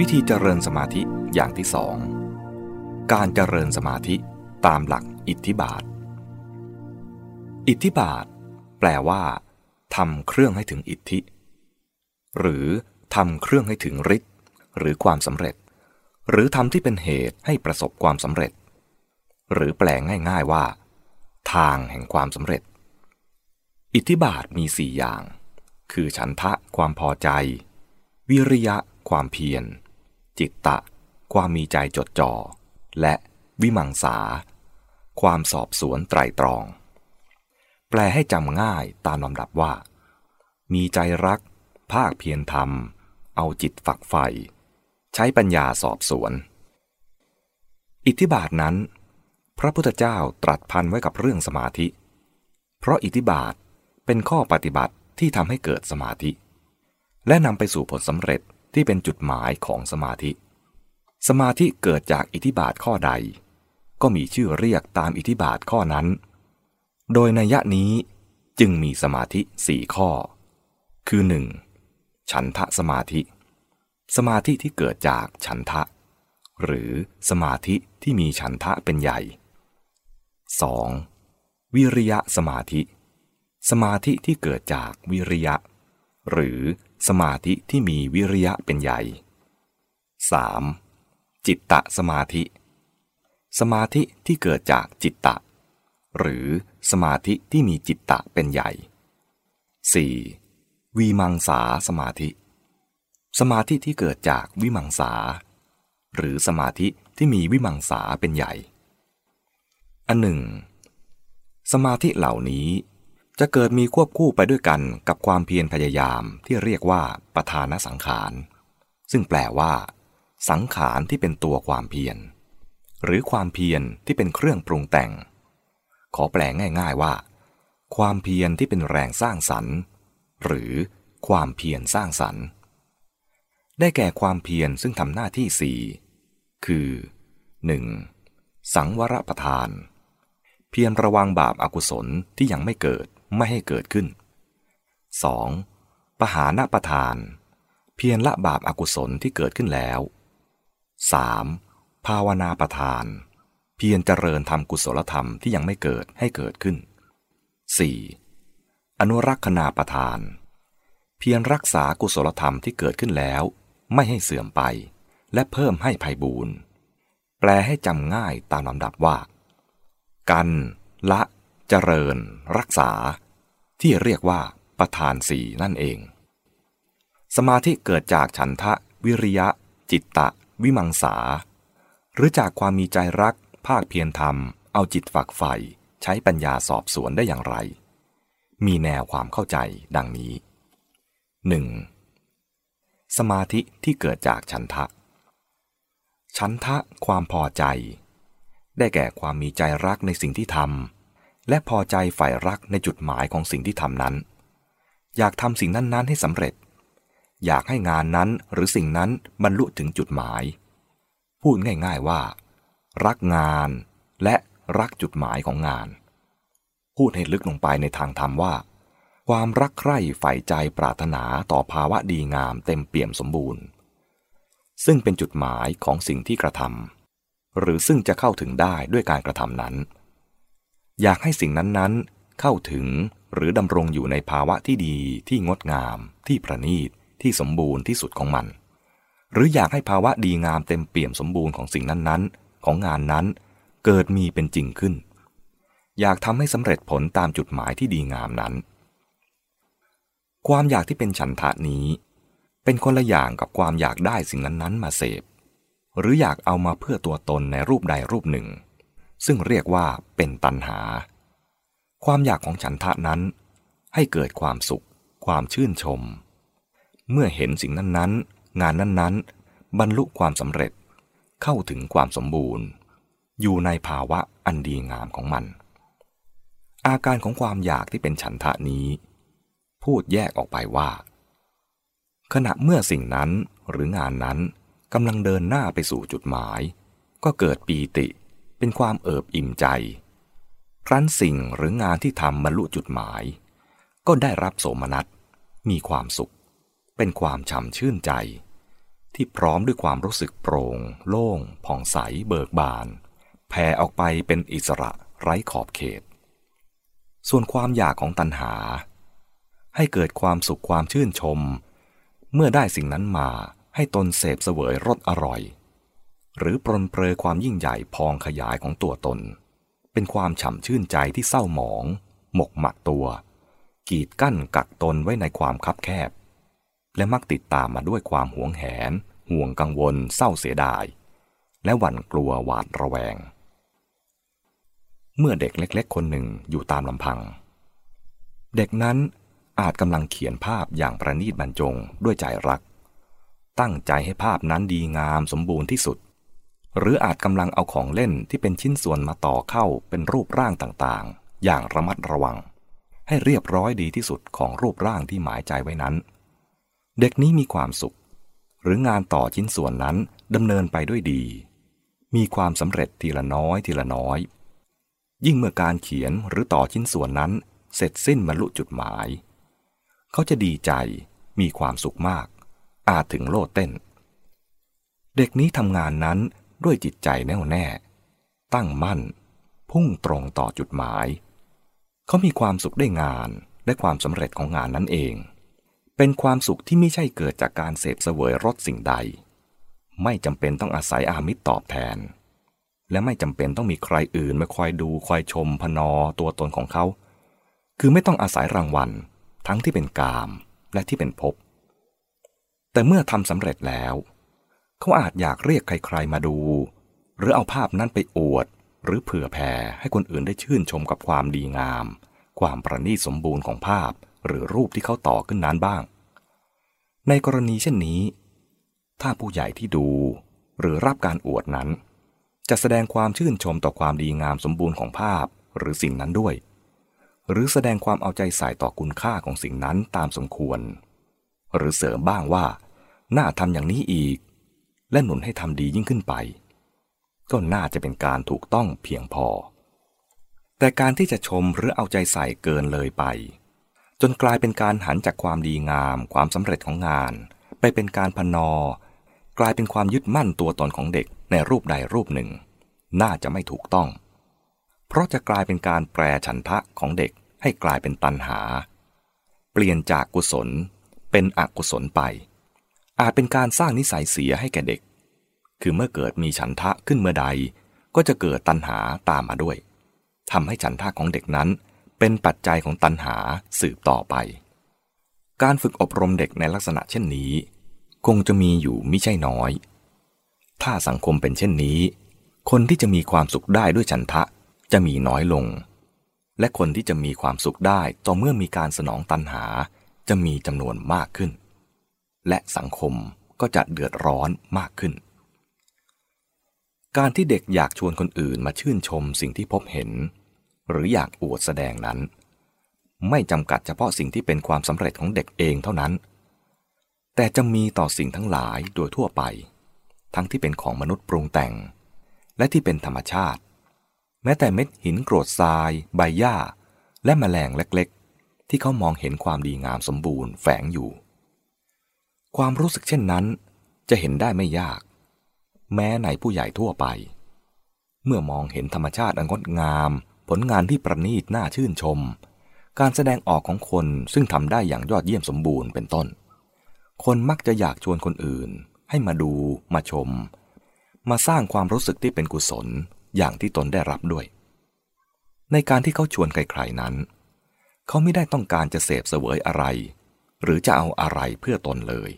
วิธีเจริญสมาธิอย่างที่สองการเจริญสมาธิตามหลักอิทธิบาท อิทธิบาท แปลว่าทำเครื่องให้ถึงอิทธิ หรือทำเครื่องให้ถึงฤทธิ์หรือความสำเร็จ หรือทำที่เป็นเหตุให้ประสบความสำเร็จ หรือแปลง่ายๆว่า ทางแห่งความสำเร็จ อิทธิบาทมีสี่อย่าง คือฉันทะความพอใจ วิริยะความเพียร จิตตะ ความมีใจจดจ่อ และวิมังสา ความสอบสวนไตรตรอง แปลให้จำง่ายตามลำดับว่า มีใจรัก ภาคเพียรทำเอาจิตฝักใฝ่ใช้ปัญญาสอบสวน อิทธิบาทนั้น พระพุทธเจ้าตรัสพันไว้กับเรื่องสมาธิ เพราะอิทธิบาทเป็นข้อปฏิบัติที่ทำให้เกิดสมาธิ และนำไปสู่ผลสำเร็จ ที่เป็นจุดหมายของสมาธิ สมาธิเกิดจากอิทธิบาทข้อใด ก็มีชื่อเรียกตามอิทธิบาทข้อนั้น โดยในยะนี้จึงมีสมาธิสี่ข้อ คือ 1. ฉันทะสมาธิ สมาธิที่เกิดจากฉันทะ หรือสมาธิที่มีฉันทะเป็นใหญ่ 2. วิริยะสมาธิ สมาธิที่เกิดจากวิริยะ หรือ สมาธิที่มีวิริยะเป็นใหญ่ 3. จิตตะสมาธิ สมาธิที่เกิดจากจิตตะ หรือสมาธิที่มีจิตตะเป็นใหญ่ 4. วีมังสาสมาธิ สมาธิที่เกิดจากวิมังสา หรือสมาธิที่มีวิมังสาเป็นใหญ่ อันหนึ่ง สมาธิเหล่านี้ จะเกิดมีควบคู่ไปด้วยกันกับความเพียรพยายามที่เรียกว่าประธานสังขาร ซึ่งแปลว่า สังขารที่เป็นตัวความเพียร หรือความเพียรที่เป็นเครื่องปรุงแต่ง ขอแปลง่าย ๆว่า ความเพียรที่เป็นแรงสร้างสรรค์ หรือความเพียรสร้างสรรค์ ได้แก่ความเพียรซึ่งทำหน้าที่สี่คือ 1. สังวรประทาน เพียรระวังบาปอากุศลที่ยังไม่เกิด ไม่ให้เกิดขึ้น 2. ปหาณประทาน เพียรละบาปอากุศลที่เกิดขึ้นแล้ว 3. ภาวนาประทาน เพียรเจริญทำกุศลธรรมที่ยังไม่เกิดให้เกิดขึ้น 4. อนุรักษณาประทาน เพียรรักษากุศลธรรมที่เกิดขึ้นแล้ว ไม่ให้เสื่อมไป และเพิ่มให้ภัยบูรณ์แปลให้จำง่ายตามลำดับว่า กัน ละ เจริญ รักษา ที่เรียกว่าประธานสี่นั่นเอง สมาธิเกิดจากฉันทะ วิริยะ จิตตะ วิมังสา หรือจากความมีใจรัก ภาคเพียรธรรม เอาจิตฝักใฝ่ใช้ปัญญาสอบสวนได้อย่างไร มีแนวความเข้าใจดังนี้ 1. สมาธิที่เกิดจากฉันทะ ฉันทะความพอใจ ได้แก่ความมีใจรักในสิ่งที่ทำ และพอใจฝ่ายรักในจุดหมายของสิ่งที่ทำนั้น อยากทำสิ่งนั้น ๆ ให้สำเร็จ อยากให้งานนั้นหรือสิ่งนั้นบรรลุถึงจุดหมาย พูดง่ายๆว่า รักงานและรักจุดหมายของงาน พูดให้ลึกลงไปในทางธรรมว่า ความรักใคร่ใฝ่ใจปรารถนาต่อภาวะดีงามเต็มเปี่ยมสมบูรณ์ ซึ่งเป็นจุดหมายของสิ่งที่กระทำหรือซึ่งจะเข้าถึงได้ด้วยการกระทำนั้น อยากให้สิ่งนั้นๆ เข้าถึงหรือดำรงอยู่ในภาวะที่ดีที่งดงาม ที่ประณีต ที่สมบูรณ์ที่สุดของมัน หรืออยากให้ภาวะดีงามเต็มเปี่ยมสมบูรณ์ของสิ่งนั้นๆ ของงานนั้น เกิดมีเป็นจริงขึ้น อยากทำให้สำเร็จผลตามจุดหมายที่ดีงามนั้น ความอยากที่เป็นฉันทะนี้ เป็นคนละอย่างกับความอยากได้สิ่งนั้นๆ มาเสพ หรืออยากเอามาเพื่อตัวตนในรูปใดรูปหนึ่ง ซึ่งเรียกว่าเป็นตัณหา ความอยากของฉันทะนั้น ให้เกิดความสุข ความชื่นชม เมื่อเห็นสิ่งนั้นๆ งานนั้นๆ บรรลุความสำเร็จ เข้าถึงความสมบูรณ์ อยู่ในภาวะอันดีงามของมัน อาการของความอยากที่เป็นฉันทะนี้ พูดแยกออกไปว่า ขณะเมื่อสิ่งนั้นหรืองานนั้นกำลังเดินหน้าไปสู่จุดหมาย ก็เกิดปีติ เป็นความเอิบอิ่มใจ ครั้นสิ่งหรืองานที่ทำบรรลุจุดหมาย ก็ได้รับโสมนัส มีความสุข เป็นความช่ำชื่นใจ ที่พร้อมด้วยความรู้สึกโปร่ง โล่ง ผ่องใส เบิกบาน แผ่ออกไปเป็นอิสระไร้ขอบเขต ส่วนความอยากของตัณหา ให้เกิดความสุขความชื่นชม เมื่อได้สิ่งนั้นมาให้ตนเสพเสวยรสอร่อย หรือปรนเปรอความยิ่งใหญ่พองขยายของตัวตน เป็นความฉ่ำชื่นใจที่เศร้าหมอง หมกหมักตัว กีดกั้นกักตนไว้ในความคับแคบ และมักติดตามมาด้วยความหวงแหน ห่วงกังวล เศร้าเสียดาย และหวั่นกลัวหวาดระแวง เมื่อเด็กเล็ก ๆ คนหนึ่งอยู่ตามลำพัง เด็กนั้นอาจกำลังเขียนภาพอย่างประณีตบรรจงด้วยใจรัก ตั้งใจให้ภาพนั้นดีงามสมบูรณ์ที่สุด หรืออาจกำลังเอาของเล่นที่เป็นชิ้นส่วนมาต่อเข้าเป็นรูปร่างต่างๆ อย่างระมัดระวัง ให้เรียบร้อยดีที่สุดของรูปร่างที่หมายใจไว้นั้น เด็กนี้มีความสุข หรืองานต่อชิ้นส่วนนั้นดำเนินไปด้วยดี มีความสำเร็จทีละน้อยทีละน้อย ยิ่งเมื่อการเขียนหรือต่อชิ้นส่วนนั้น เสร็จสิ้นบรรลุจุดหมาย เขาจะดีใจ มีความสุขมาก อาจถึงโลดเต้น เด็กนี้ทำงานนั้น ด้วยจิตใจแน่วแน่ ตั้งมั่น พุ่งตรงต่อจุดหมาย เขามีความสุขได้งานและความสำเร็จของงานนั้นเอง เป็นความสุขที่ไม่ใช่เกิดจากการเสพเสวยรสสิ่งใด ไม่จำเป็นต้องอาศัยอามิตรตอบแทน และไม่จำเป็นต้องมีใครอื่นมาคอยดูคอยชมพนอตัวตนของเขา คือไม่ต้องอาศัยรางวัล ทั้งที่เป็นกามและที่เป็นภพแต่เมื่อทำสำเร็จแล้ว เขาอาจอยากเรียกใครๆมาดู หรือเอาภาพนั้นไปอวด หรือเผื่อแผ่ให้คนอื่นได้ชื่นชมกับความดีงาม ความประณีตสมบูรณ์ของภาพ หรือรูปที่เขาต่อขึ้นนั้นบ้าง ในกรณีเช่นนี้ ถ้าผู้ใหญ่ที่ดู หรือรับการอวดนั้น จะแสดงความชื่นชมต่อความดีงามสมบูรณ์ของภาพ หรือสิ่งนั้นด้วย หรือแสดงความเอาใจใส่ต่อคุณค่าของสิ่งนั้นตามสมควร หรือเสริมบ้างว่าน่าทำอย่างนี้อีก และหนุนให้ทำดียิ่งขึ้นไป ก็น่าจะเป็นการถูกต้องเพียงพอ แต่การที่จะชมหรือเอาใจใส่เกินเลยไป จนกลายเป็นการหันจากความดีงาม ความสำเร็จของงาน ไปเป็นการพนอ กลายเป็นความยึดมั่นตัวตนของเด็กในรูปใดรูปหนึ่ง น่าจะไม่ถูกต้อง เพราะจะกลายเป็นการแปรฉันทะของเด็กให้กลายเป็นตันหา เปลี่ยนจากกุศลเป็นอกุศลไป อาจเป็นการสร้างนิสัยเสียให้แก่เด็ก คือเมื่อเกิดมีฉันทะขึ้นเมื่อใด ก็จะเกิดตันหาตามมาด้วยทำให้ฉันทะของเด็กนั้น เป็นปัจจัยของตันหาสืบต่อไป การฝึกอบรมเด็กในลักษณะเช่นนี้ คงจะมีอยู่มิใช่น้อย ถ้าสังคมเป็นเช่นนี้ คนที่จะมีความสุขได้ด้วยฉันทะจะมีน้อยลง และคนที่จะมีความสุขได้ต่อเมื่อมีการสนองตันหาจะมีจำนวนมากขึ้น และสังคมก็จะเดือดร้อนมากขึ้น การที่เด็กอยากชวนคนอื่นมาชื่นชมสิ่งที่พบเห็น หรืออยากอวดแสดงนั้น ไม่จำกัดเฉพาะสิ่งที่เป็นความสำเร็จของเด็กเองเท่านั้น แต่จะมีต่อสิ่งทั้งหลายโดยทั่วไป ทั้งที่เป็นของมนุษย์ปรุงแต่ง และที่เป็นธรรมชาติ แม้แต่เม็ดหินกรธทราย ใบหญ้า และแมลงเล็กๆ ที่เขามองเห็นความดีงามสมบูรณ์แฝงอยู่ ความรู้สึกเช่นนั้นจะเห็นได้ไม่ยาก แม้ในผู้ใหญ่ทั่วไป เมื่อมองเห็นธรรมชาติอันงดงาม ผลงานที่ประณีตน่าชื่นชม การแสดงออกของคนซึ่งทำได้อย่างยอดเยี่ยมสมบูรณ์เป็นต้น คนมักจะอยากชวนคนอื่น ให้มาดูมาชม มาสร้างความรู้สึกที่เป็นกุศลอย่างที่ตนได้รับด้วย ในการที่เขาชวนใครๆนั้น เขาไม่ได้ต้องการจะเสพเสวยอะไร หรือจะเอาอะไรเพื่อตนเลย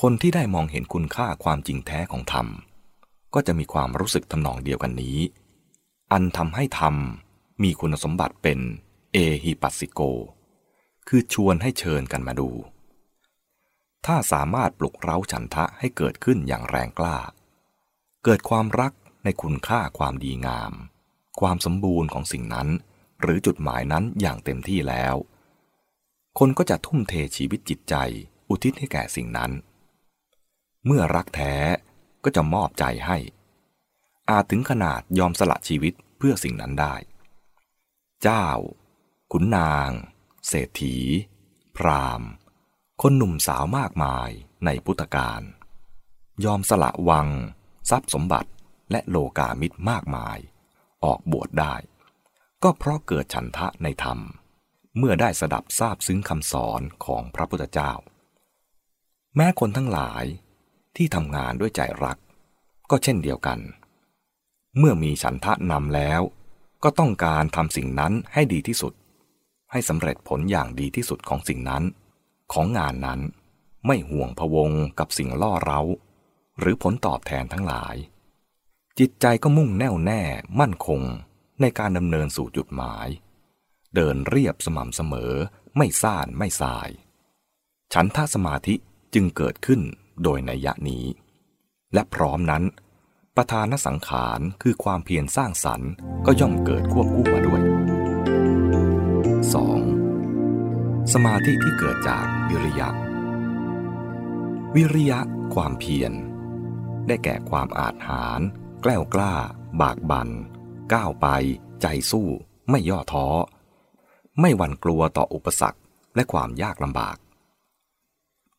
คนที่ได้มองเห็นคุณค่าความจริงแท้ของธรรม ก็จะมีความรู้สึกทำนองเดียวกันนี้ อันทำให้ธรรมมีคุณสมบัติเป็นเอฮิปัสสิโก คือชวนให้เชิญกันมาดู ถ้าสามารถปลุกเร้าฉันทะให้เกิดขึ้นอย่างแรงกล้า เกิดความรักในคุณค่าความดีงาม ความสมบูรณ์ของสิ่งนั้น หรือจุดหมายนั้นอย่างเต็มที่แล้ว คนก็จะทุ่มเทชีวิตจิตใจ อุทิศให้แก่สิ่งนั้น เมื่อรักแท้ก็จะมอบใจให้ อาจถึงขนาดยอมสละชีวิตเพื่อสิ่งนั้นได้ เจ้า ขุนนาง เศรษฐี พราหมณ์ คนหนุ่มสาวมากมายในพุทธกาลยอมสละวัง ทรัพย์สมบัติและโลกามิตรมากมาย ออกบวชได้ ก็เพราะเกิดฉันทะในธรรม เมื่อได้สดับทราบซึ้งคำสอนของพระพุทธเจ้า แม้คนทั้งหลาย ที่ทำงานด้วยใจรัก ก็เช่นเดียวกัน เมื่อมีฉันทะนำแล้ว ก็ต้องการทำสิ่งนั้นให้ดีที่สุด ให้สำเร็จผลอย่างดีที่สุดของสิ่งนั้น ของงานนั้นไม่ห่วงพวงกับสิ่งล่อเร้า หรือผลตอบแทนทั้งหลาย จิตใจก็มุ่งแน่วแน่มั่นคงในการดำเนินสู่จุดหมาย เดินเรียบสม่ำเสมอไม่ซ่านไม่สาย ฉันทะสมาธิจึงเกิดขึ้น โดยในยะนี้ และพร้อมนั้น ประธานสังขารคือความเพียรสร้างสรรค์ก็ย่อมเกิดควบคู่มาด้วย 2. สมาธิที่เกิดจากวิริยะ วิริยะความเพียร ได้แก่ความอาจหารแกล้วกล้า บากบันก้าวไป ใจสู้ ไม่ย่อท้อ ไม่หวั่นกลัวต่ออุปสรรคและความยากลำบาก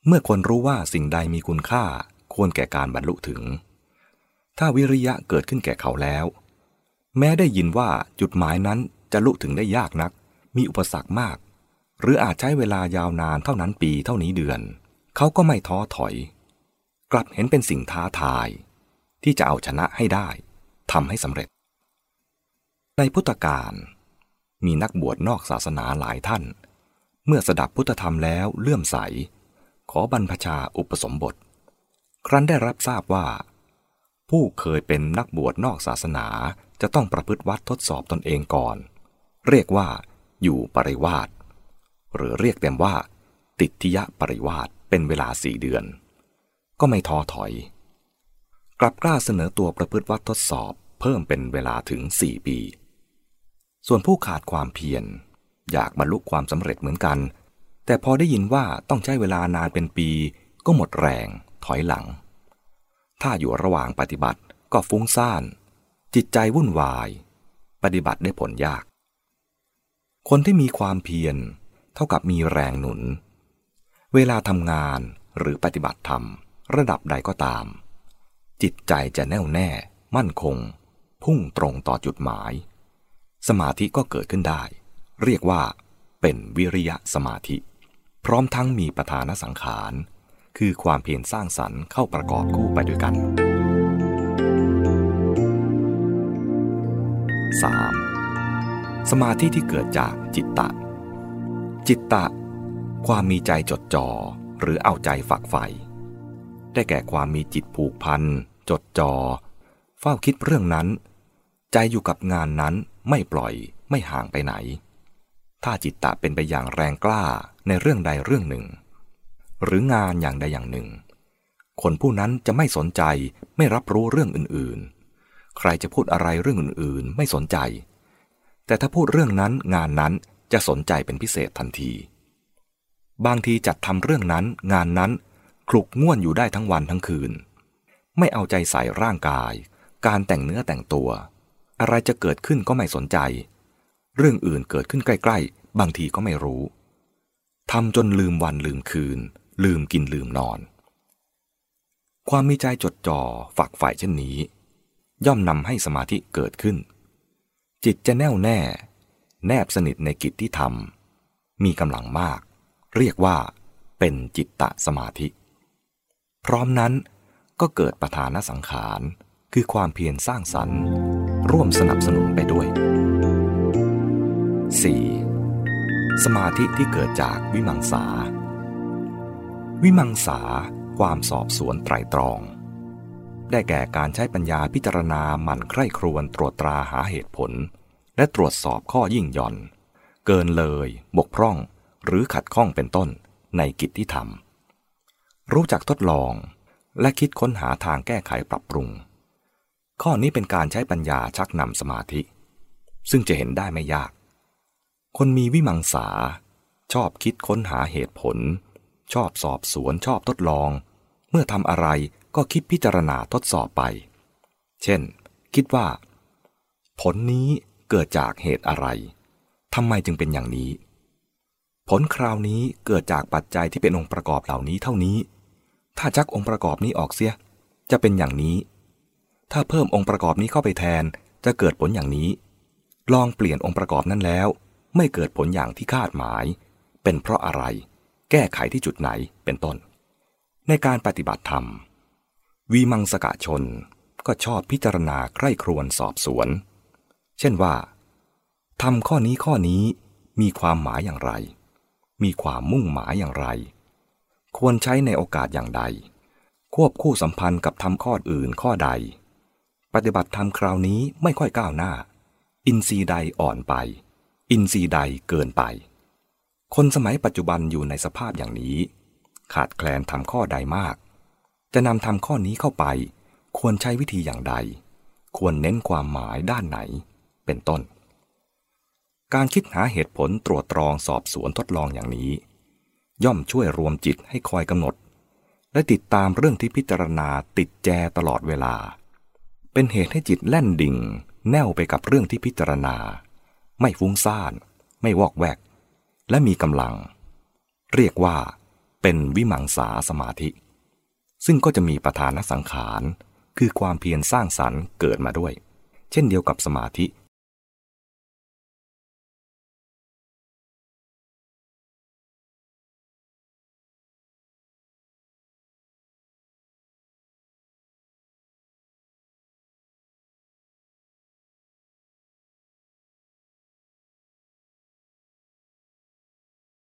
เมื่อคนรู้ว่าสิ่งใดมีคุณค่าควรแก่การบรรลุถึง ถ้าวิริยะเกิดขึ้นแก่เขาแล้ว แม้ได้ยินว่าจุดหมายนั้นจะลุถึงได้ยากนัก มีอุปสรรคมาก หรืออาจใช้เวลายาวนานเท่านั้นปีเท่านี้เดือน เขาก็ไม่ท้อถอย กลับเห็นเป็นสิ่งท้าทาย ที่จะเอาชนะให้ได้ทำให้สำเร็จ ในพุทธกาลมีนักบวชนอกศาสนาหลายท่าน เมื่อสดับพุทธธรรมแล้วเลื่อมใส ขอบรรพชาอุปสมบท ครั้นได้รับทราบว่า ผู้เคยเป็นนักบวชนอกศาสนาจะต้องประพฤติวัดทดสอบตนเองก่อน เรียกว่า อยู่ปริวาสหรือเรียกเต็มว่า ติทิยะปริวาสเป็นเวลาสี่เดือน ก็ไม่ท้อถอย กลับกล้าเสนอตัวประพฤติวัดทดสอบเพิ่มเป็นเวลาถึงสี่ปี ส่วนผู้ขาดความเพียรอยากบรรลุความสำเร็จเหมือนกัน แต่พอได้ยินว่าต้องใช้เวลานานเป็นปี ก็หมดแรงถอยหลัง ถ้าอยู่ระหว่างปฏิบัติก็ฟุ้งซ่าน จิตใจวุ่นวาย ปฏิบัติได้ผลยาก คนที่มีความเพียร เท่ากับมีแรงหนุน เวลาทำงานหรือปฏิบัติธรรม ระดับใดก็ตาม จิตใจจะแน่วแน่ มั่นคง พุ่งตรงต่อจุดหมาย สมาธิก็เกิดขึ้นได้ เรียกว่าเป็นวิริยะสมาธิ พร้อมทั้งมีประธานสังขาร คือความเพียรสร้างสรรค์เข้าประกอบคู่ไปด้วยกัน 3. สมาธิที่เกิดจากจิตตะ จิตตะ ความมีใจจดจ่อหรือเอาใจฝักใฝ่ได้แก่ความมีจิตผูกพัน จดจอ่อเฝ้าคิดเรื่องนั้น ใจอยู่กับงานนั้นไม่ปล่อยไม่ห่างไปไหน ถ้าจิตตะเป็นไปอย่างแรงกล้า ในเรื่องใดเรื่องหนึ่ง หรืองานอย่างใดอย่างหนึ่ง คนผู้นั้นจะไม่สนใจไม่รับรู้เรื่องอื่นๆ ใครจะพูดอะไรเรื่องอื่นๆ ไม่สนใจ แต่ถ้าพูดเรื่องนั้นงานนั้นจะสนใจเป็นพิเศษทันที บางทีจัดทำเรื่องนั้นงานนั้นคลุกง่วนอยู่ได้ทั้งวันทั้งคืน ไม่เอาใจใส่ร่างกาย การแต่งเนื้อแต่งตัว อะไรจะเกิดขึ้นก็ไม่สนใจ เรื่องอื่นเกิดขึ้นใกล้ ๆ บางทีก็ไม่รู้ ทำจนลืมวันลืมคืน ลืมกินลืมนอน ความมีใจจดจ่อฝักใฝ่เช่นนี้ ย่อมนำให้สมาธิเกิดขึ้น จิตจะแน่วแน่ แนบสนิทในกิจที่ทำมีกำลังมาก เรียกว่าเป็นจิตตะสมาธิ พร้อมนั้นก็เกิดประธานสังขารคือความเพียรสร้างสรรค์ ร่วมสนับสนุนไปด้วย 4. สมาธิที่เกิดจากวิมังสา วิมังสาความสอบสวนไตรตรอง ได้แก่การใช้ปัญญาพิจารณาหมั่นใคร่ครวญตรวจตราหาเหตุผล และตรวจสอบข้อยิ่งย่อน เกินเลย บกพร่อง หรือขัดข้องเป็นต้นในกิจที่ทำรู้จักทดลอง และคิดค้นหาทางแก้ไขปรับปรุง ข้อนี้เป็นการใช้ปัญญาชักนำสมาธิ ซึ่งจะเห็นได้ไม่ยาก คนมีวิมังสา ชอบคิดค้นหาเหตุผล ชอบสอบสวนชอบทดลอง เมื่อทำอะไรก็คิดพิจารณาทดสอบไป เช่น คิดว่า ผลนี้เกิดจากเหตุอะไรทำไมจึงเป็นอย่างนี้ ผลคราวนี้เกิดจากปัจจัยที่เป็นองค์ประกอบเหล่านี้เท่านี้ ถ้าจักองค์ประกอบนี้ออกเสีย จะเป็นอย่างนี้ ถ้าเพิ่มองค์ประกอบนี้เข้าไปแทนจะเกิดผลอย่างนี้ ลองเปลี่ยนองค์ประกอบนั้นแล้ว ไม่เกิดผลอย่างที่คาดหมาย เป็นเพราะอะไร แก้ไขที่จุดไหนเป็นต้น ในการปฏิบัติธรรม วีมังสกะชนก็ชอบพิจารณาใคร่ครวญสอบสวน เช่นว่าทำข้อนี้ข้อนี้มีความหมายอย่างไร มีความมุ่งหมายอย่างไร ควรใช้ในโอกาสอย่างใด ควบคู่สัมพันธ์กับทำข้ออื่นข้อใด ปฏิบัติธรรมคราวนี้ไม่ค่อยก้าวหน้า อินทรีย์ใดอ่อนไป อินทรีย์ใดเกินไป คนสมัยปัจจุบันอยู่ในสภาพอย่างนี้ ขาดแคลนทำข้อใดมาก จะนำทำข้อนี้เข้าไป ควรใช้วิธีอย่างใด ควรเน้นความหมายด้านไหน เป็นต้น การคิดหาเหตุผลตรวจตรองสอบสวนทดลองอย่างนี้ ย่อมช่วยรวมจิตให้คอยกำหนด และติดตามเรื่องที่พิจารณาติดแจตลอดเวลา เป็นเหตุให้จิตแล่นดิ่ง แน่วไปกับเรื่องที่พิจารณา ไม่ฟุ้งซ่าน ไม่วอกแวก และมีกำลัง เรียกว่าเป็นวิมังสาสมาธิ ซึ่งก็จะมีประธานสังขาร คือความเพียรสร้างสรรค์เกิดมาด้วย เช่นเดียวกับสมาธิ